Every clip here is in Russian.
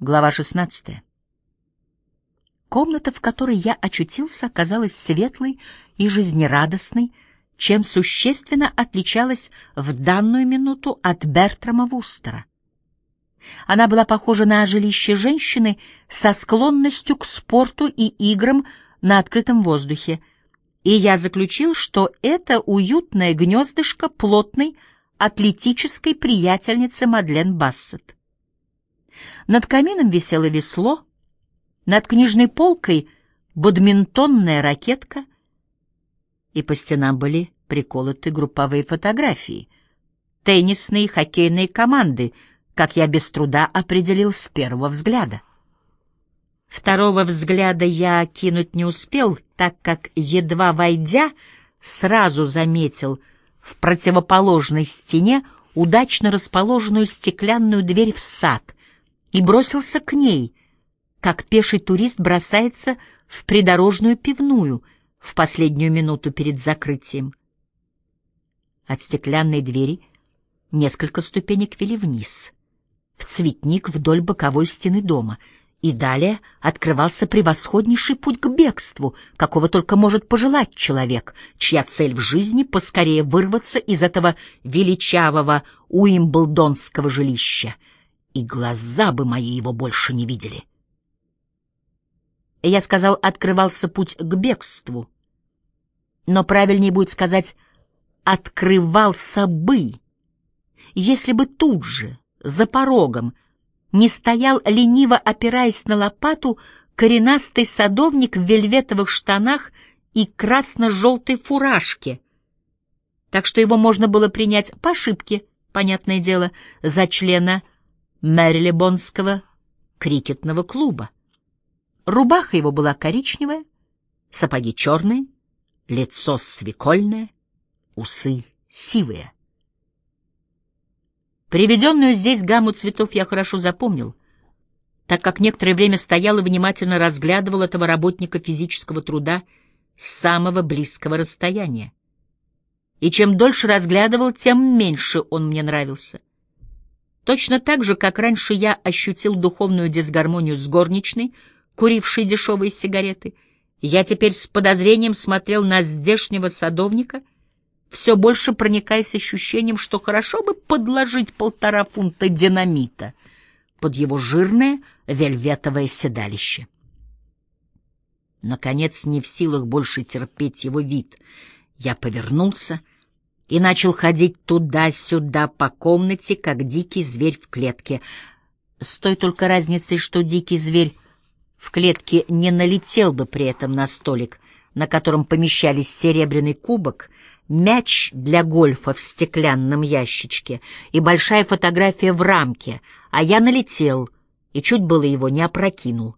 Глава 16. Комната, в которой я очутился, оказалась светлой и жизнерадостной, чем существенно отличалась в данную минуту от Бертрама Вустера. Она была похожа на жилище женщины со склонностью к спорту и играм на открытом воздухе, и я заключил, что это уютное гнездышко плотной, атлетической приятельницы Мадлен Бассет. Над камином висело весло, над книжной полкой — бадминтонная ракетка, и по стенам были приколоты групповые фотографии, теннисные и хоккейные команды, как я без труда определил с первого взгляда. Второго взгляда я кинуть не успел, так как, едва войдя, сразу заметил в противоположной стене удачно расположенную стеклянную дверь в сад, и бросился к ней, как пеший турист бросается в придорожную пивную в последнюю минуту перед закрытием. От стеклянной двери несколько ступенек вели вниз, в цветник вдоль боковой стены дома, и далее открывался превосходнейший путь к бегству, какого только может пожелать человек, чья цель в жизни поскорее вырваться из этого величавого уимблдонского жилища — и глаза бы мои его больше не видели. Я сказал, открывался путь к бегству. Но правильнее будет сказать «открывался бы», если бы тут же, за порогом, не стоял, лениво опираясь на лопату, коренастый садовник в вельветовых штанах и красно-желтой фуражке, так что его можно было принять по ошибке, понятное дело, за члена Мэрилебонского крикетного клуба. Рубаха его была коричневая, сапоги черные, лицо свекольное, усы сивые. Приведенную здесь гамму цветов я хорошо запомнил, так как некоторое время стоял и внимательно разглядывал этого работника физического труда с самого близкого расстояния. И чем дольше разглядывал, тем меньше он мне нравился. Точно так же, как раньше я ощутил духовную дисгармонию с горничной, курившей дешевые сигареты, я теперь с подозрением смотрел на здешнего садовника, все больше проникаясь ощущением, что хорошо бы подложить полтора фунта динамита под его жирное вельветовое седалище. Наконец, не в силах больше терпеть его вид, я повернулся — и начал ходить туда-сюда по комнате, как дикий зверь в клетке. С той только разницей, что дикий зверь в клетке не налетел бы при этом на столик, на котором помещались серебряный кубок, мяч для гольфа в стеклянном ящичке и большая фотография в рамке, а я налетел и чуть было его не опрокинул.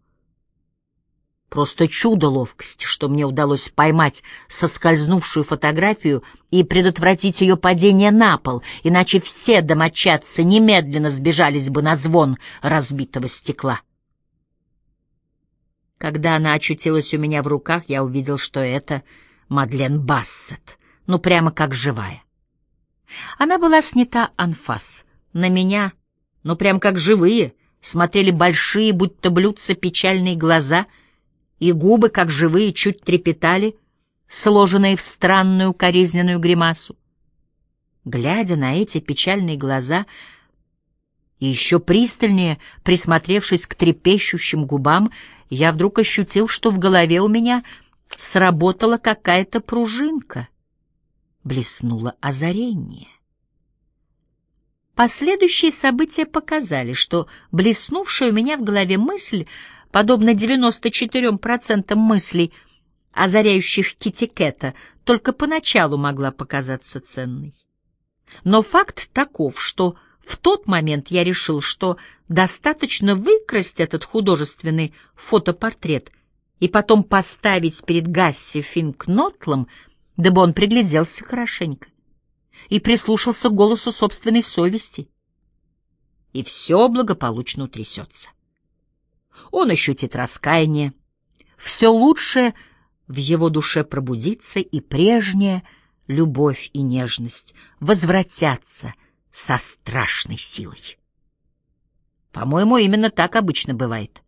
Просто чудо ловкости, что мне удалось поймать соскользнувшую фотографию и предотвратить ее падение на пол, иначе все домочадцы немедленно сбежались бы на звон разбитого стекла. Когда она очутилась у меня в руках, я увидел, что это Мадлен Бассет, ну прямо как живая. Она была снята анфас. На меня, ну прям как живые, смотрели большие, будто блюдца печальные глаза — и губы, как живые, чуть трепетали, сложенные в странную коризненную гримасу. Глядя на эти печальные глаза и еще пристальнее присмотревшись к трепещущим губам, я вдруг ощутил, что в голове у меня сработала какая-то пружинка. Блеснуло озарение. Последующие события показали, что блеснувшая у меня в голове мысль — подобно 94% мыслей, озаряющих Китикета, только поначалу могла показаться ценной. Но факт таков, что в тот момент я решил, что достаточно выкрасть этот художественный фотопортрет и потом поставить перед Гасси Финкнотлом, дабы он пригляделся хорошенько и прислушался к голосу собственной совести, и все благополучно утрясется он ощутит раскаяние. Все лучшее в его душе пробудится, и прежняя любовь и нежность возвратятся со страшной силой. По-моему, именно так обычно бывает.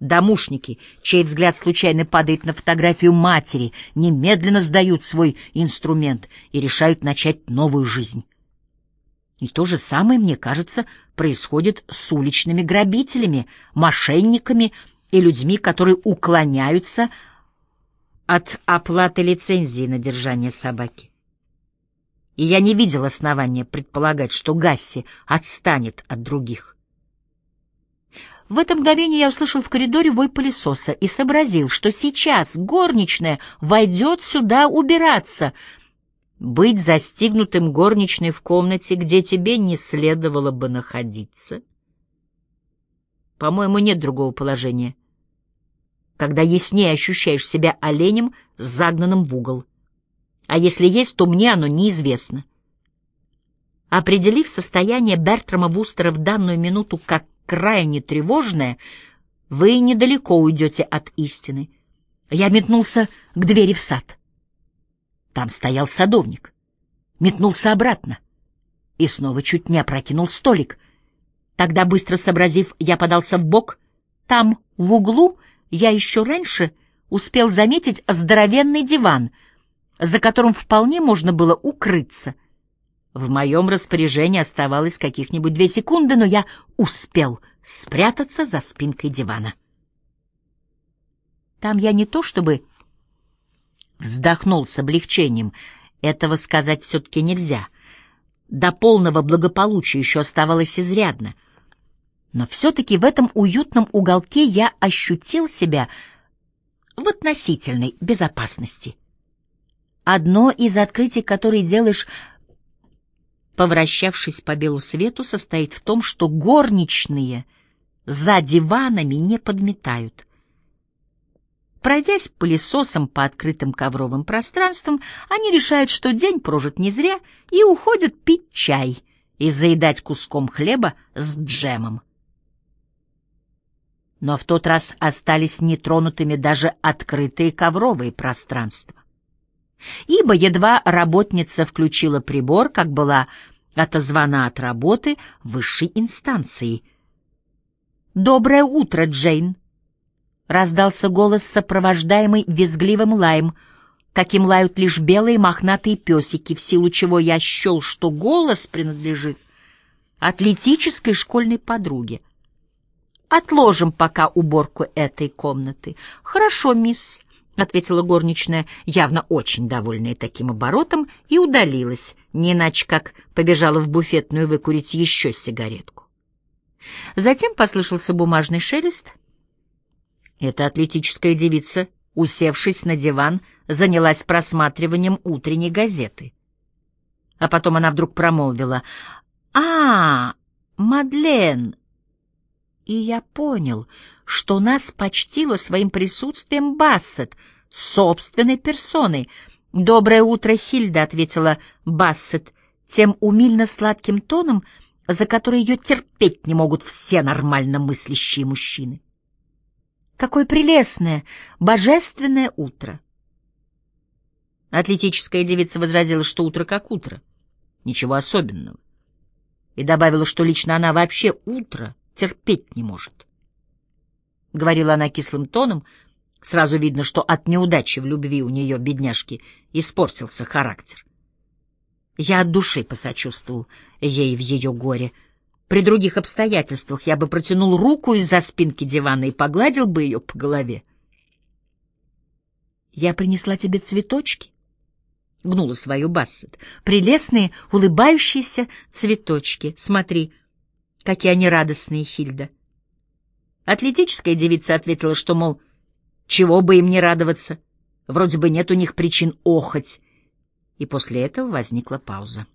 Домушники, чей взгляд случайно падает на фотографию матери, немедленно сдают свой инструмент и решают начать новую жизнь. И то же самое, мне кажется, происходит с уличными грабителями, мошенниками и людьми, которые уклоняются от оплаты лицензии на держание собаки. И я не видел основания предполагать, что Гасси отстанет от других. В это мгновение я услышал в коридоре вой пылесоса и сообразил, что сейчас горничная войдет сюда убираться. Быть застигнутым горничной в комнате, где тебе не следовало бы находиться. По-моему, нет другого положения, когда яснее ощущаешь себя оленем, загнанным в угол. А если есть, то мне оно неизвестно. Определив состояние Бертрама Бустера в данную минуту как крайне тревожное, вы недалеко уйдете от истины. Я метнулся к двери в сад. Там стоял садовник. Метнулся обратно. И снова чуть не опрокинул столик. Тогда, быстро сообразив, я подался в бок. Там, в углу, я еще раньше успел заметить здоровенный диван, за которым вполне можно было укрыться — в моем распоряжении оставалось каких-нибудь две секунды, но я успел спрятаться за спинкой дивана. Там я не то чтобы вздохнул с облегчением, этого сказать все-таки нельзя. До полного благополучия еще оставалось изрядно. Но все-таки в этом уютном уголке я ощутил себя в относительной безопасности. Одно из открытий, которые делаешь повращавшись по белу свету, состоит в том, что горничные за диванами не подметают. Пройдясь пылесосом по открытым ковровым пространствам, они решают, что день прожит не зря, и уходят пить чай и заедать куском хлеба с джемом. Но в тот раз остались нетронутыми даже открытые ковровые пространства ибо едва работница включила прибор, как была отозвана от работы высшей инстанции. «Доброе утро, Джейн!» — раздался голос, сопровождаемый визгливым лаем, каким лают лишь белые мохнатые песики, в силу чего я счел, что голос принадлежит атлетической школьной подруге. «Отложим пока уборку этой комнаты». «Хорошо, мисс», — ответила горничная, явно очень довольная таким оборотом, и удалилась, не иначе как побежала в буфетную выкурить еще сигаретку. Затем послышался бумажный шелест. Эта атлетическая девица, усевшись на диван, занялась просматриванием утренней газеты. А потом она вдруг промолвила «А, Мадлен!» И я понял — что нас почтила своим присутствием Бассет, собственной персоной. «Доброе утро, Хильда», — ответила Бассет, тем умильно-сладким тоном, за который ее терпеть не могут все нормально мыслящие мужчины. Какое прелестное, божественное утро! Атлетическая девица возразила, что утро как утро, ничего особенного, и добавила, что лично она вообще утро терпеть не может. — говорила она кислым тоном. Сразу видно, что от неудачи в любви у нее, бедняжки, испортился характер. Я от души посочувствовал ей в ее горе. При других обстоятельствах я бы протянул руку из-за спинки дивана и погладил бы ее по голове. «Я принесла тебе цветочки», — гнула свою Бассет. «Прелестные, улыбающиеся цветочки. Смотри, какие они радостные, Хильда. Атлетическая девица ответила, что, мол, чего бы им не радоваться, вроде бы нет у них причин охоть. И после этого возникла пауза.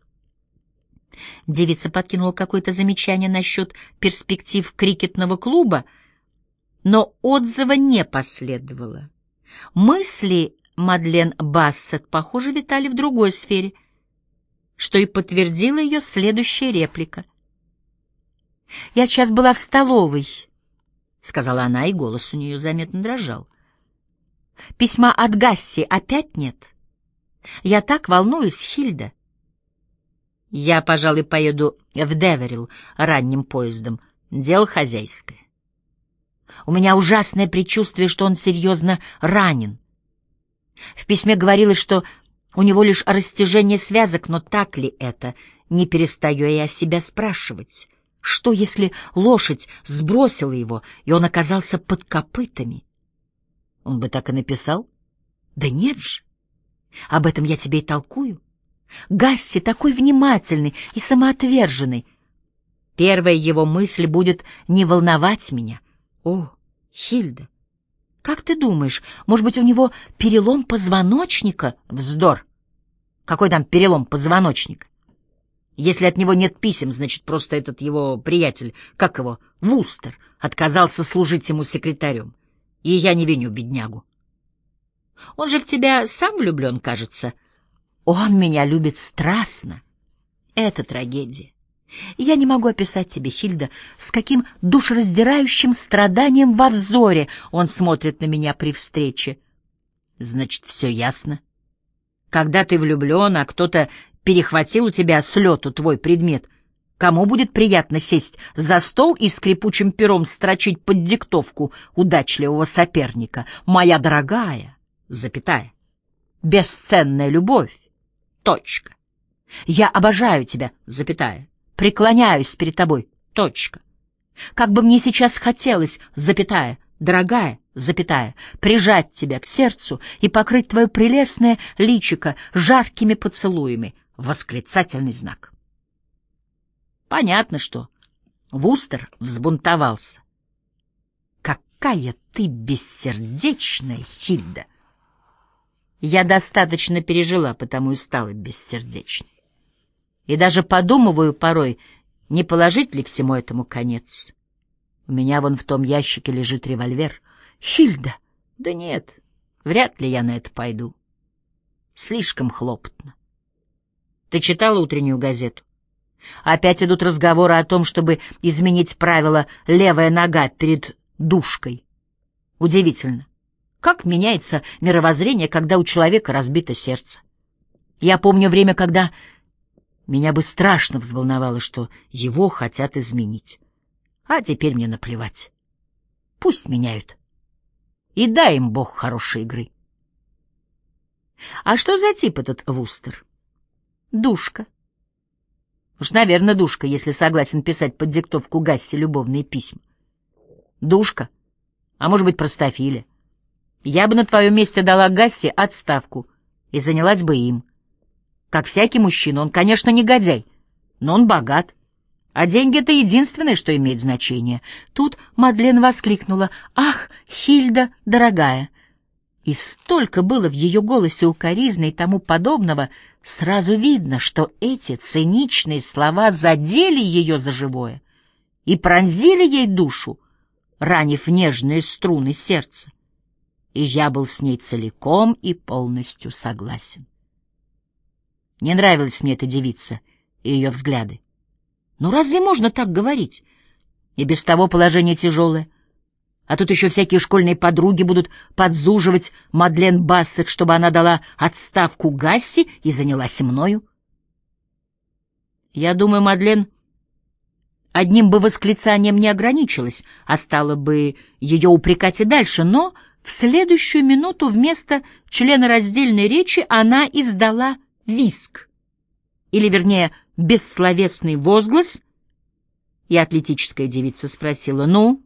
Девица подкинула какое-то замечание насчет перспектив крикетного клуба, но отзыва не последовало. Мысли Мадлен Бассет, похоже, витали в другой сфере, что и подтвердила ее следующая реплика. «Я сейчас была в столовой», — сказала она, и голос у нее заметно дрожал. «Письма от Гасси опять нет? Я так волнуюсь, Хильда». «Я, пожалуй, поеду в Деверил ранним поездом. Дело хозяйское. У меня ужасное предчувствие, что он серьезно ранен. В письме говорилось, что у него лишь растяжение связок, но так ли это, не перестаю я себя спрашивать. Что, если лошадь сбросила его, и он оказался под копытами? Он бы так и написал? Да нет же. Об этом я тебе и толкую. Гасси такой внимательный и самоотверженный. Первая его мысль будет не волновать меня. О, Хильда, как ты думаешь, может быть, у него перелом позвоночника? Вздор. Какой там перелом позвоночника? Если от него нет писем, значит, просто этот его приятель, как его, Вустер, отказался служить ему секретарем. И я не виню беднягу. Он же в тебя сам влюблен, кажется. Он меня любит страстно. Это трагедия. Я не могу описать тебе, Хильда, с каким душераздирающим страданием во взоре он смотрит на меня при встрече. Значит, все ясно. Когда ты влюблен, а кто-то перехватил у тебя с лету твой предмет, кому будет приятно сесть за стол и скрипучим пером строчить под диктовку удачливого соперника? Моя дорогая, запятая, бесценная любовь, точка. Я обожаю тебя, запятая преклоняюсь перед тобой. Точка. Как бы мне сейчас хотелось, запятая, дорогая, запятая, прижать тебя к сердцу и покрыть твое прелестное личико жаркими поцелуями. Восклицательный знак. Понятно, что Вустер взбунтовался. Какая ты бессердечная, Хильда! Я достаточно пережила, потому и стала бессердечной и даже подумываю порой, не положить ли всему этому конец. У меня вон в том ящике лежит револьвер. Хильда! Да нет, вряд ли я на это пойду. Слишком хлопотно. Ты читала утреннюю газету? Опять идут разговоры о том, чтобы изменить правило «левая нога перед душкой». Удивительно. Как меняется мировоззрение, когда у человека разбито сердце? Я помню время, когда меня бы страшно взволновало, что его хотят изменить. А теперь мне наплевать. Пусть меняют. И дай им Бог хорошей игры. А что за тип этот Вустер? Душка. Уж, наверное, душка, если согласен писать под диктовку Гасси любовные письма. Душка. А может быть, простофиля. Я бы на твоем месте дала Гасси отставку и занялась бы им. Как всякий мужчина, он, конечно, негодяй, но он богат. А деньги — это единственное, что имеет значение. Тут Мадлен воскликнула «Ах, Хильда, дорогая!» И столько было в ее голосе укоризны и тому подобного, сразу видно, что эти циничные слова задели ее за живое и пронзили ей душу, ранив нежные струны сердца. И я был с ней целиком и полностью согласен. Не нравилась мне эта девица и ее взгляды. Ну разве можно так говорить? И без того положение тяжелое. А тут еще всякие школьные подруги будут подзуживать Мадлен Бассет, чтобы она дала отставку Гасси и занялась мною. Я думаю, Мадлен одним бы восклицанием не ограничилась, а стала бы ее упрекать и дальше, но в следующую минуту вместо члена раздельной речи она издала виск, или, вернее, бессловесный возглас, и атлетическая девица спросила, «Ну,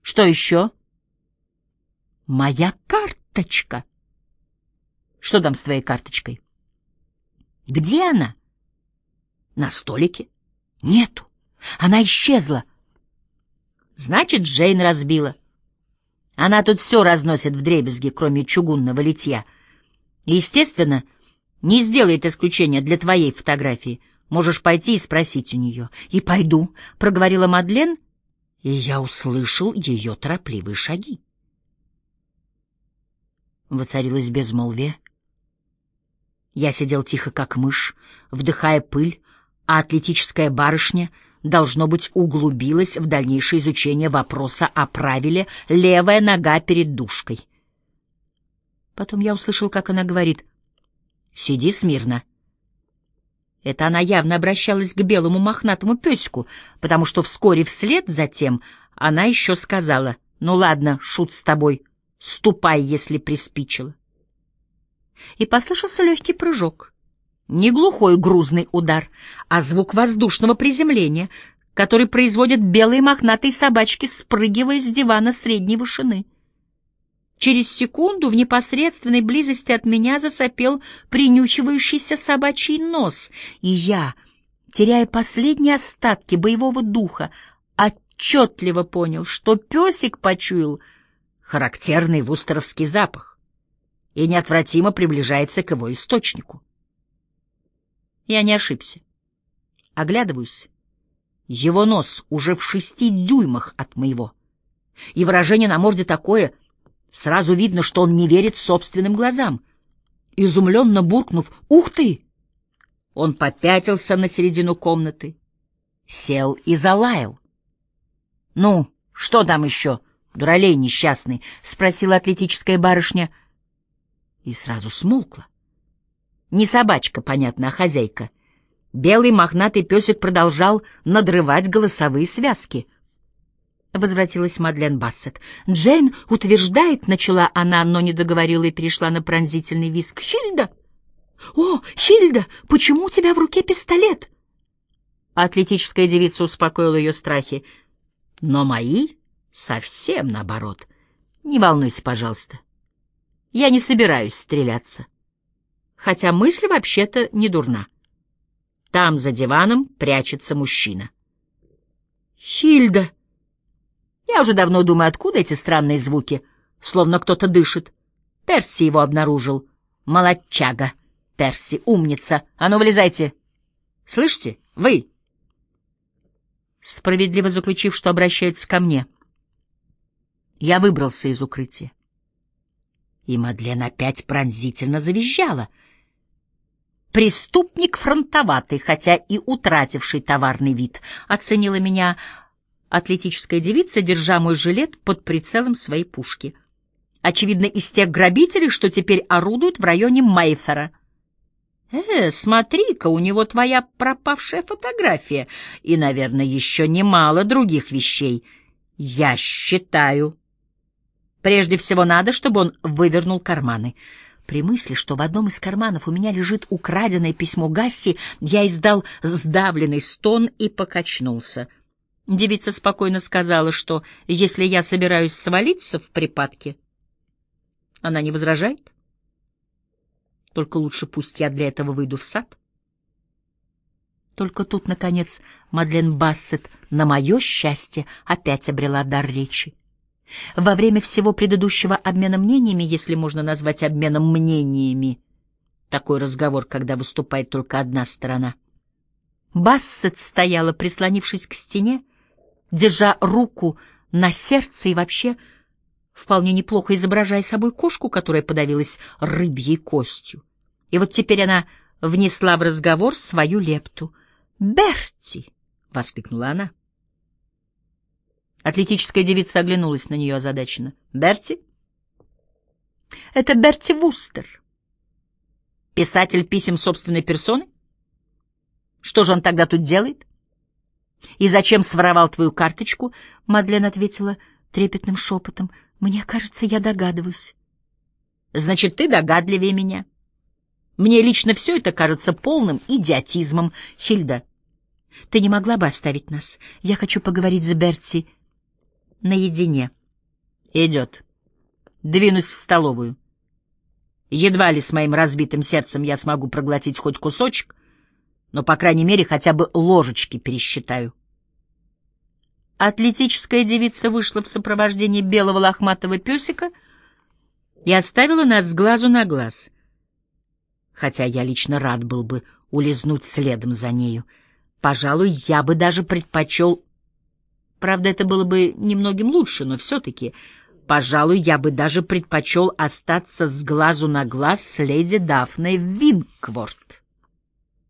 что еще?» «Моя карточка». «Что там с твоей карточкой?» «Где она?» «На столике». «Нету. Она исчезла». «Значит, Джейн разбила». Она тут все разносит в дребезги, кроме чугунного литья. естественно, не сделает исключения для твоей фотографии. Можешь пойти и спросить у нее. — И пойду, — проговорила Мадлен, и я услышал ее торопливые шаги. Воцарилось безмолвие. Я сидел тихо, как мышь, вдыхая пыль, а атлетическая барышня, должно быть, углубилась в дальнейшее изучение вопроса о правиле «левая нога перед душкой». Потом я услышал, как она говорит — Сиди смирно. Это она явно обращалась к белому мохнатому песику, потому что вскоре вслед за тем она еще сказала, «Ну ладно, шут с тобой, ступай, если приспичило». И послышался легкий прыжок. Не глухой грузный удар, а звук воздушного приземления, который производят белые мохнатые собачки, спрыгивая с дивана средней вышины. Через секунду в непосредственной близости от меня засопел принюхивающийся собачий нос, и я, теряя последние остатки боевого духа, отчетливо понял, что песик почуял характерный вустеровский запах и неотвратимо приближается к его источнику. Я не ошибся. Оглядываюсь. Его нос уже в шести дюймах от моего. И выражение на морде такое, Сразу видно, что он не верит собственным глазам. Изумленно буркнув «Ух ты!», он попятился на середину комнаты, сел и залаял. «Ну, что там еще, дуралей несчастный?» — спросила атлетическая барышня. И сразу смолкла. Не собачка, понятно, а хозяйка. Белый мохнатый песик продолжал надрывать голосовые связки —— возвратилась Мадлен Бассет. «Джейн утверждает», — начала она, но не договорила и перешла на пронзительный виск. «Хильда! О, Хильда, почему у тебя в руке пистолет?» Атлетическая девица успокоила ее страхи. «Но мои совсем наоборот. Не волнуйся, пожалуйста. Я не собираюсь стреляться. Хотя мысль вообще-то не дурна. Там за диваном прячется мужчина». «Хильда!» Я уже давно думаю, откуда эти странные звуки, словно кто-то дышит. Перси его обнаружил. Молодчага. Перси, умница. А ну, вылезайте. Слышите? Вы. Справедливо заключив, что обращаются ко мне. Я выбрался из укрытия. И Мадлен опять пронзительно завизжала. Преступник фронтоватый, хотя и утративший товарный вид, оценила меня атлетическая девица, держа мой жилет под прицелом своей пушки. Очевидно, из тех грабителей, что теперь орудуют в районе Мейфера. «Э, смотри-ка, у него твоя пропавшая фотография и, наверное, еще немало других вещей. Я считаю. Прежде всего надо, чтобы он вывернул карманы». При мысли, что в одном из карманов у меня лежит украденное письмо Гасси, я издал сдавленный стон и покачнулся — Девица спокойно сказала, что если я собираюсь свалиться в припадке, она не возражает. Только лучше пусть я для этого выйду в сад. Только тут, наконец, Мадлен Бассет, на мое счастье, опять обрела дар речи. Во время всего предыдущего обмена мнениями, если можно назвать обменом мнениями, такой разговор, когда выступает только одна сторона, Бассет стояла, прислонившись к стене, держа руку на сердце и вообще вполне неплохо изображая собой кошку, которая подавилась рыбьей костью. И вот теперь она внесла в разговор свою лепту. «Берти!» — воскликнула она. Атлетическая девица оглянулась на нее озадаченно. «Берти?» «Это Берти Вустер. Писатель писем собственной персоны? Что же он тогда тут делает?» «И зачем своровал твою карточку?» — Мадлен ответила трепетным шепотом. «Мне кажется, я догадываюсь». «Значит, ты догадливее меня. Мне лично все это кажется полным идиотизмом. Хильда, ты не могла бы оставить нас? Я хочу поговорить с Берти наедине». «Идет. Двинусь в столовую. Едва ли с моим разбитым сердцем я смогу проглотить хоть кусочек, но, по крайней мере, хотя бы ложечки пересчитаю. Атлетическая девица вышла в сопровождении белого лохматого песика и оставила нас с глазу на глаз, хотя я лично рад был бы улизнуть следом за нею. Пожалуй, я бы даже предпочел... Правда, это было бы немногим лучше, но все-таки... Пожалуй, я бы даже предпочел остаться с глазу на глаз с леди Дафной Винкворт.